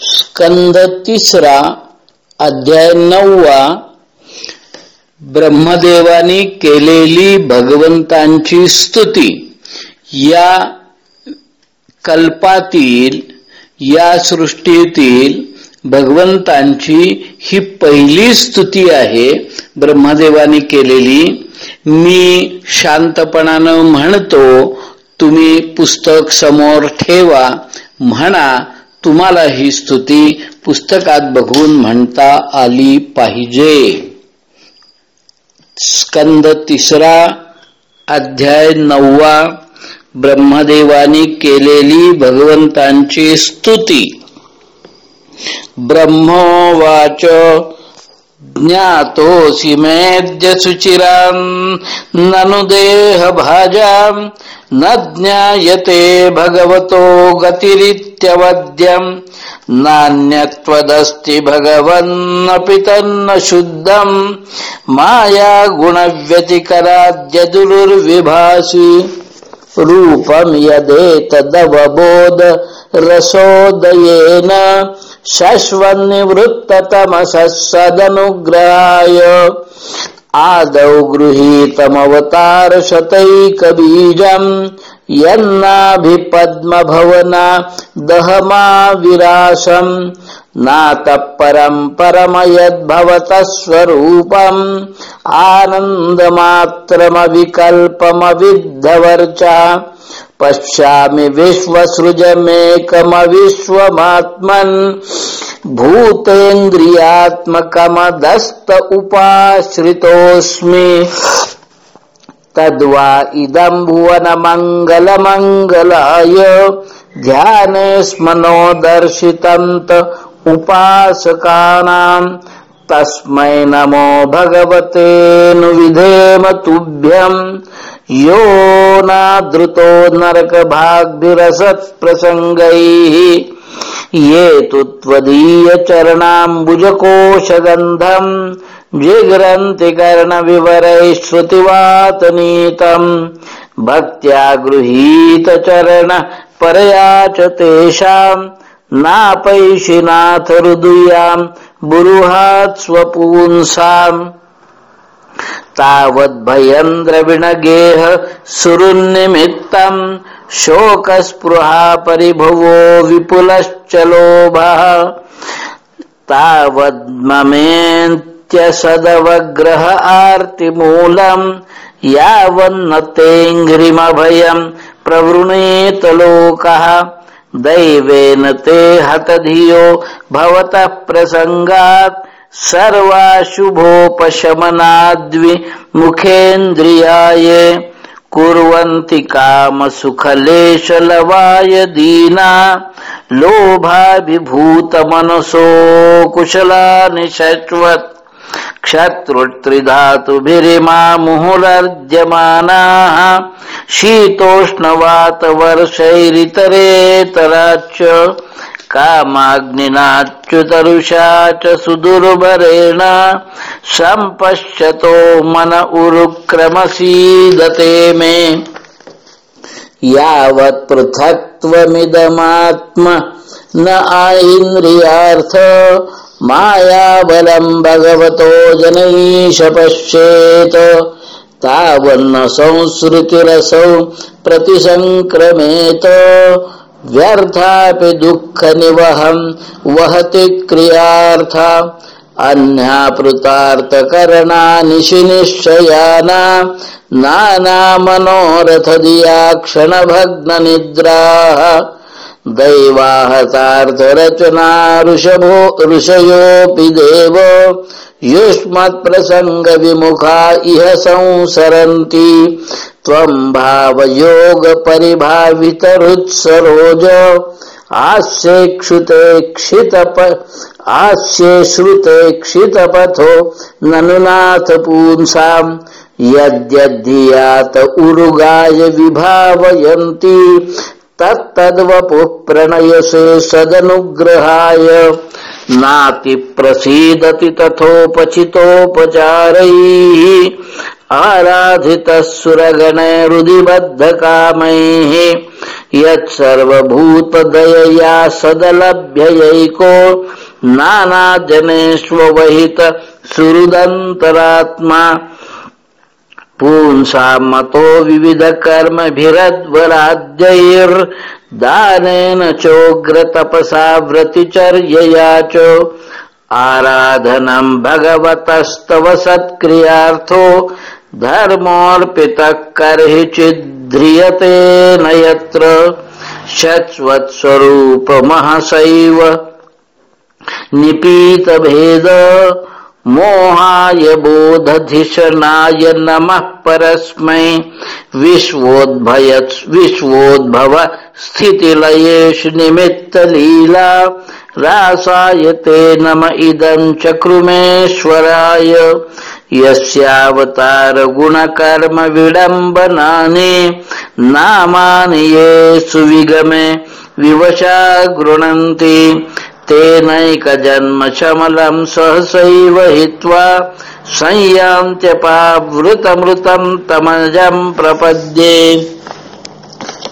स्कंद तिसरा अध्याय नववा. ब्रह्मदेवानी केलेली भगवंतांची स्तुती. या कल्पातील या सृष्टीतील भगवंतांची ही पहिली स्तुती आहे. ब्रह्मदेवानी केलेली. मी शांतपणानं म्हणतो तुम्ही पुस्तक समोर ठेवा. म्हणा तुम्हाला ही स्तुती पुस्तकात बघून म्हणता आली पाहिजे. स्कंद तिसरा अध्याय नववा. ब्रह्मदेवानी केलेली भगवंतांची स्तुती. ब्रह्मोवाच ज्ञातोऽसि मेद्य सुचिराम् ननु देहभाजाम् न ज्ञायते भगवतो गतिरित्यवद्यम् नान्यत्वदस्ति भगवन्नपि तन्न शुद्धम् माया गुणव्यतिकराद्य दुरुर्विभासि रूपम् यदेतदवबोध रसोदयेन शश्वन्निवृत्ततमसः सदनुग्रहाय। आदौ गृहीतमवतार गृहीतमवतारशतैकबीजम् यन्नाभिपद्मभवना दहमा विरासम् नातः परम् परमयद्भवतः स्वरूपम् आनन्दमात्रमविकल्पमविद्धवर्चा। पश्यामि विश्वसृजमेकमविश्वमात्मन् भूतेन्द्रियात्मकमदस्त उपाश्रितोऽस्मि। तद्वा इदम् भुवनमङ्गलमङ्गलाय ध्याने स्मनो दर्शितन्त उपासकानाम्। तस्मै नमो भगवतेऽनुविधेम तुभ्यम्। यो नादृतो नरकभाग्भिरसत्प्रसङ्गैः ये तु त्वदीयचरणाम्बुजकोशगन्धम् जिघ्रन्ति कर्णविवरैः श्रुतिवातनीतम् भक्त्या गृहीतचरण परया च तेषाम् नापैषिनाथ हृदयाम् बुरुहात् स्वपुंसाम्। तावद्भयन्द्रविणगेह सुरुन्निमित्तम् शोकस्पृहा परिभुवो विपुलश्च लोभः। तावद्ममेन्त्यसदवग्रह आर्तिमूलम् यावन्न तेऽङ्घ्रिमभयम् प्रवृणेत लोकः। दैवेन ते हतधियो भवतः प्रसङ्गात् सर्वाशुभोपशमनाद्विमुखेन्द्रियाय कुर्वन्ति कामसुखलेशलवाय दीना लोभाभिभूतमनसो कुशलानि शश्वत् क्षत्रुत्रिधातुभिरिमा मुहुरर्ज्यमानाः शीतोष्णवातवर्षैरितरेतराच्च कामाग्निनाच्युतरुषा च सुदुर्भरेण सम्पश्यतो मन उरुक्रमसीदते मे। यावत् पृथक्त्वमिदमात्म न आइन्द्रियार्थ मायाबलम् भगवतो जनैष पश्येत तावन्न संसृतिरसौ प्रतिसङ्क्रमेत व्यर्थापि दुःखनिवहम् वहति क्रियार्था अन्यापृतार्थकरणानिशि निश्चयाना नानामनोरथदिया क्षणभग्ननिद्राः दैवाहतार्थरचना ऋषभो ऋषयोऽपि देव युष्मत्प्रसङ्गविमुखा इह संसरन्ति। त्वम् भावयोगपरिभावितरुत्सरोज आस्ये क्षुते क्षितप आस्ये श्रुते क्षितपथो ननुनाथ पुंसाम्। यद्यद्धियात उरुगाय विभावयन्ति। तत्तद्वपुः प्रणयसे सदनुग्रहाय। नातिप्रसीदति तथोपचितोपचारैः आराधितः सुरगणैरुदिबद्धकामैः यत्सर्वभूतदयया सदलभ्ययैको नानाजनेष्वहित सुहृदन्तरात्मा मतो विविध कर्मभिरद्वराद्यै दानेन चोग्र व्रतिचर्यया च आराधनं भगवतस्तव सत्क्रियार्थो। धर्मोऽर्पितः कर्हिचिद्ध्रियते न यत्र शत्स्वत्स्वरूपमहसैव निपीतभेद। मोहाय बोधधिषणाय नमः परस्मै। विश्वोद्भय विश्वोद्भव स्थितिलयेषु निमित्तलीला रासाय ते नम इदम् चक्रुमेश्वराय। यस्यावतार गुणकर्म विडम्बनानि। नामानि ये सुविगमे। विवशा गृणन्ति तेनैकजन्मशमलं सहसैव हित्वा संयान्त्यपावृतमृतम् तमजं प्रपद्ये।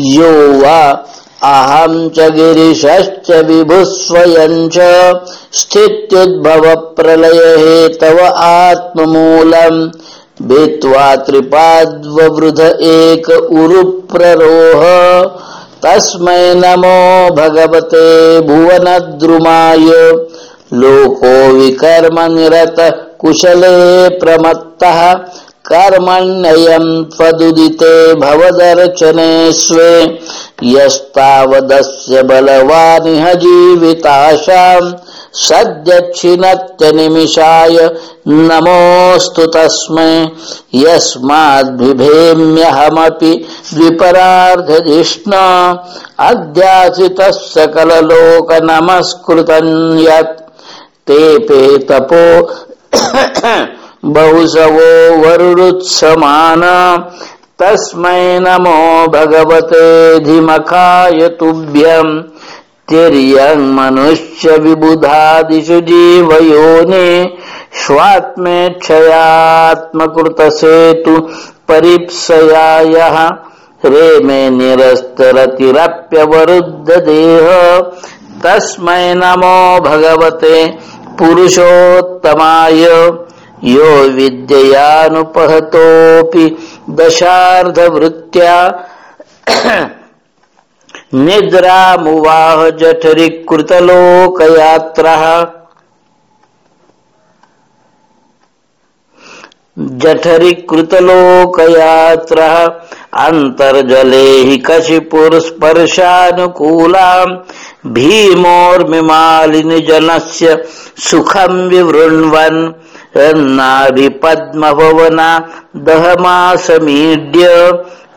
यो वा अहं च गिरिशश्च विभुस्वयम् च स्थित्युद्भवप्रलयहेतव आत्ममूलम्। भित्त्वा त्रिपाद्ववृध एक उरुप्ररोह। तस्मै नमो भगवते भुवनद्रुमाय लोको विकर्मनिरत कुशले प्रमत्तः कर्मण्ययम् त्वदुदिते भवदर्चने स्वे यस्तावदस्य बलवानिह जीविताशाम् सद्यच्छिनत्यनिमिषाय नमोऽस्तु तस्मै यस्माद्बिभेम्यहमपि द्विपरार्धधिष्णा अद्यासितः सकललोकनमस्कृतम् यत् तेपे तपो बहुसवो वरुरुत्समान तस्मै नमो भगवते धिमखाय तुभ्यम् तिर्यङ् मनुष्य विबुधादिषु जीवयोनि स्वात्मेच्छयात्मकृतसेतु परिप्सया यः रेमे निरस्तरतिरप्यवरुद्धदेह। तस्मै नमो भगवते पुरुषोत्तमाय। यो विद्ययानुपहतोऽपि दशार्धवृत्त्या। निद्रामुवाह जठरी कृतलोकयात्रा अन्तर्जले हि कशिपुरस्पर्शानुकूलाम् भीमोर्मिमालिनिजनस्य सुखं विवृण्वन्। नाभिपद्मभवना दहमासमीड्य।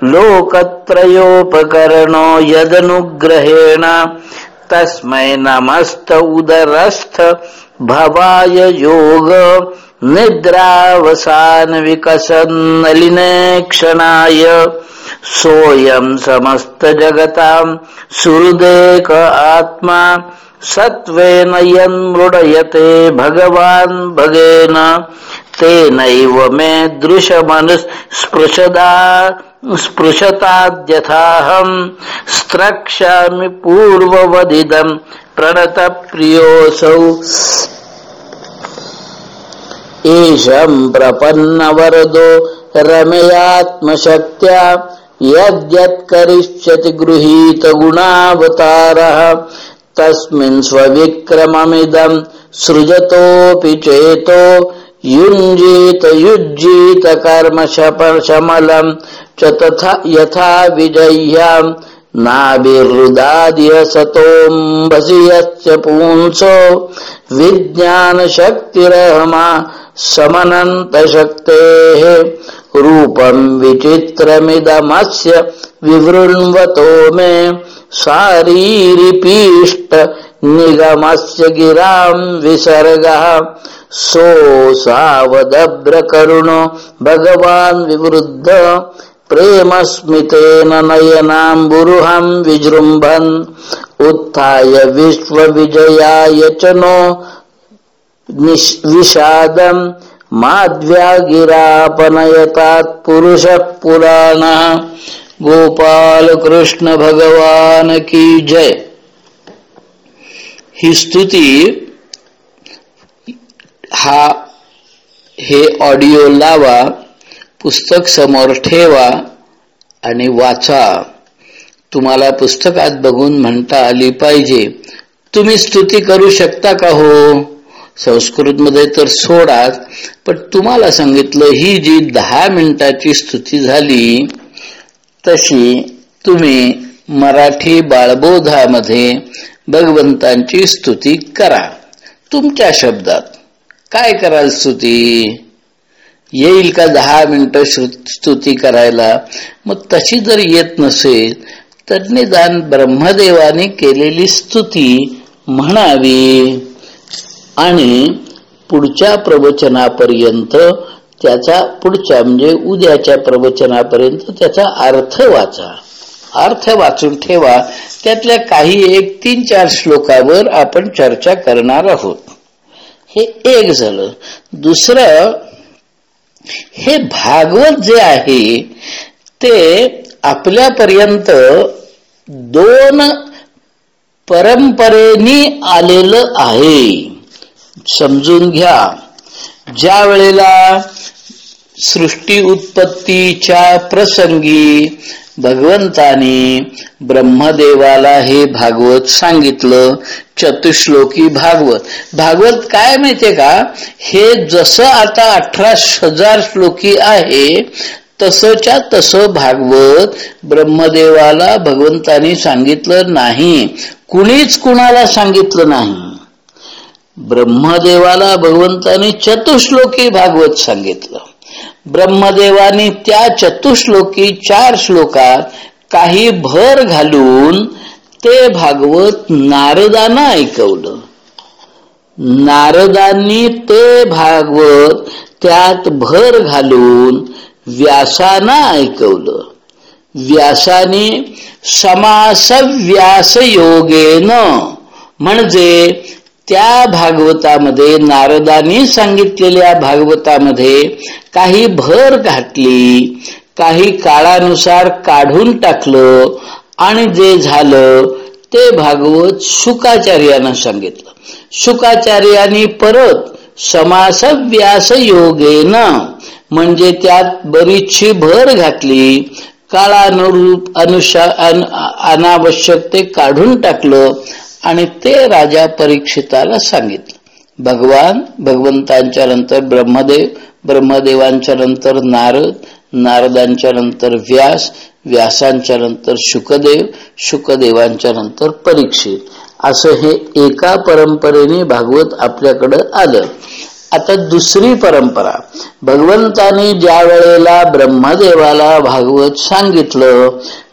लोकत्रयोपकरणो यदनुग्रहेण। तस्मै नमस्त उदरस्थ भवाय योग। निद्रावसान विकसन्नलिने क्षणाय। समस्त समस्तजगताम् सुहृदेक आत्मा सत्त्वेन यन्मृडयते भगवान् भगेन। तेनैव मे दृशमनुस्पृशदा। स्पृशताद्यथाहं स्त्रक्ष्यामि पूर्ववदिदम् प्रणतप्रियोऽसौ। एषम् प्रपन्नवरदो रमयात्मशक्त्या यद्यत्करिष्यति गृहीतगुणावतारः। तस्मिन् स्वविक्रममिदम् सृजतोऽपि चेतो युञ्जीत युज्जीत कर्मशपशमलं च तथा यथा विजह्याम् नाभिहृदादिह सतोऽम्बसि यश्च पुंसो विज्ञानशक्तिरहमा समनन्तशक्तेः रूपम् विचित्रमिदमस्य विवृण्वतो मे शारीरिपीष्ट निगमस्य गिराम् विसर्गः सोऽसावदभ्रकरुणो भगवान् विवृद्ध प्रेमस्मितेन नयनाम्बुरुहम् विजृम्भन्। उत्थाय विश्वविजयाय च नो विषादम् माध्व्यागिरापनयतात् पुरुषः पुराणः। गोपालकृष्ण भगवान की जय। ही स्तुती हा हे ऑडिओ लावा पुस्तक समोर ठेवा आणि वाचा. तुम्हाला पुस्तकात बघून म्हणता आली पाहिजे. तुम्ही स्तुती करू शकता का हो? संस्कृत मध्ये तर सोडाच पण तुम्हाला सांगितलं ही जी दहा मिनिटाची स्तुती झाली तशी तुम्ही मराठी बाळबोधामध्ये भगवंतांची स्तुती करा. तुमच्या शब्दात. काय कराल स्तुती? येईल का दहा मिनिटं स्तुती करायला? मग तशी जर येत नसेल तर निदान ब्रह्मदेवाने केलेली स्तुती म्हणावी. आणि पुढच्या प्रवचनापर्यंत त्याचा पुढच्या म्हणजे उद्याच्या प्रवचनापर्यंत त्याचा अर्थ वाचा. अर्थ वाचून ठेवा. त्यातल्या काही एक तीन चार श्लोकावर आपण चर्चा करणार आहोत. हे एक झालं. दुसरं हे भागवत जे आहे ते आपल्यापर्यंत दोन परंपरेनी आलेलं आहे. समजून घ्या. ज्या वेळेला सृष्टी उत्पत्तीच्या प्रसंगी भगवंताने ब्रह्मदेवाला हे भागवत सांगितलं चतुश्लोकी भागवत. भागवत काय माहितीये का? हे जसं आता अठरा हजार श्लोकी आहे तसच्या तसं भागवत ब्रह्मदेवाला भगवंतानी सांगितलं नाही. कुणीच कुणाला सांगितलं नाही. ब्रह्मदेवाला भगवंतानी चतुश्लोकी भागवत सांगितलं. ब्रह्मदेवानी त्या चतुश्लोकी चार श्लोकात काही भर घालून ते भागवत नारदांना ऐकवलं. नारदांनी ते भागवत त्यात भर घालून व्यासानं ऐकवलं. व्यासाने समास व्यास योगेन म्हणजे त्या भागवतामध्ये नारदांनी सांगितलेल्या भागवतामध्ये काही भर घातली काही काळानुसार काढून टाकलं आणि जे झालं ते भागवत शुकाचार्यानं सांगितलं. शुकाचार्यानी परत समास व्यास योगेन म्हणजे त्यात बरीचशी भर घातली काळानुरूप अनुशा अनावश्यक ते काढून टाकलं आणि ते राजा परीक्षिताला सांगितलं. भगवान भगवंतांच्या नंतर ब्रह्मदेव ब्रह्मदेवांच्या नंतर नारद नारदांच्या नंतर व्यास व्यासांच्या नंतर शुकदेव शुकदेवांच्या नंतर परीक्षित. असं हे एका परंपरेने भागवत आपल्याकडं आलं. आता दुसरी परंपरा. भगवंतानी ज्या वेळेला ब्रह्मदेवाला भागवत सांगितलं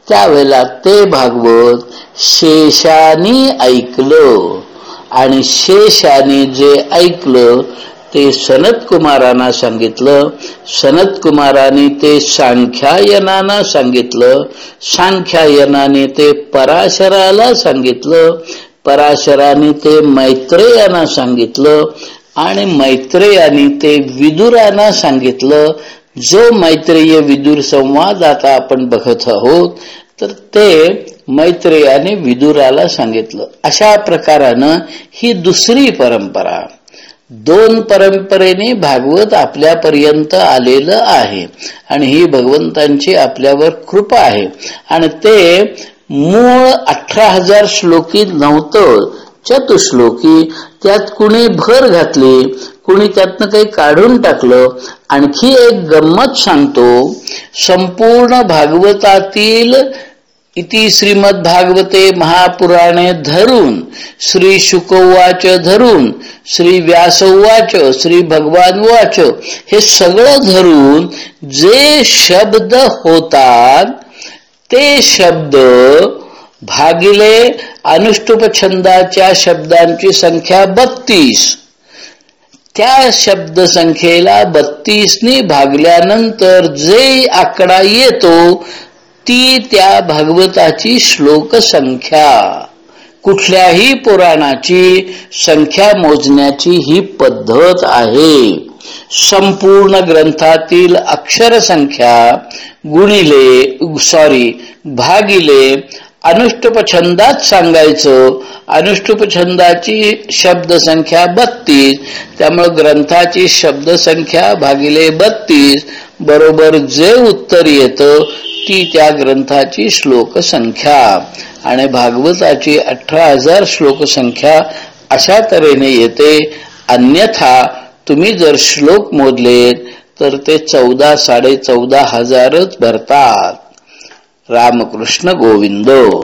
त्यावेळेला ते भागवत शेषानी ऐकलं. आणि शेषाने जे ऐकलं ते सनत कुमारांना सांगितलं. सनत कुमाराने ते सांख्यायनाना सांगितलं. सांख्यायनाने ते पराशराला सांगितलं. पराशराने ते मैत्रेयांना सांगितलं. आणि मैत्रेयाने ते विदुरांना सांगितलं. जो मैत्रेय विदुर संवाद आता आपण बघत आहोत तर ते मैत्रेयाने विदुराला सांगितलं. अशा प्रकारानं ही दुसरी परंपरा. दोन परंपरेने भागवत आपल्यापर्यंत आलेलं आहे आणि ही भगवंतांची आपल्यावर कृपा आहे. आणि ते मूळ अठरा हजार श्लोकी नव्हतं चतुश्लोकी त्यात कुणी भर घातली कुणी त्यातनं काही काढून टाकलं आणखी एक गंमत सांगतो. संपूर्ण भागवतातील इति श्रीमद भागवते महापुराणे धरून श्री शुकवाच धरून श्री व्यासवाच श्री भगवान वाच हे सगळं धरून जे शब्द होतात ते शब्द भागिले अनुष्टुप छंदाच्या शब्दांची संख्या बत्तीस. त्या शब्द संख्येला बत्तीसनी भागल्यानंतर जे आकडा येतो ती त्या भागवताची श्लोक संख्या कुठल्याही पुराणाची संख्या मोजण्याची ही पद्धत आहे. संपूर्ण ग्रंथातील अक्षर संख्या गुणिले सॉरी भागिले अनुष्टुप छंदात सांगायचं. अनुष्टुप छंदाची शब्दसंख्या बत्तीस त्यामुळे ग्रंथाची शब्दसंख्या भागिले बत्तीस बरोबर जे उत्तर येतं ती त्या ग्रंथाची श्लोक संख्या आणि भागवताची अठरा हजार श्लोक संख्या अशा तऱ्हेने येते. अन्यथा तुम्ही जर श्लोक मोजलेत तर ते चौदा साडे चौदा हजारच भरतात. రామకృష్ణ గోవిందో.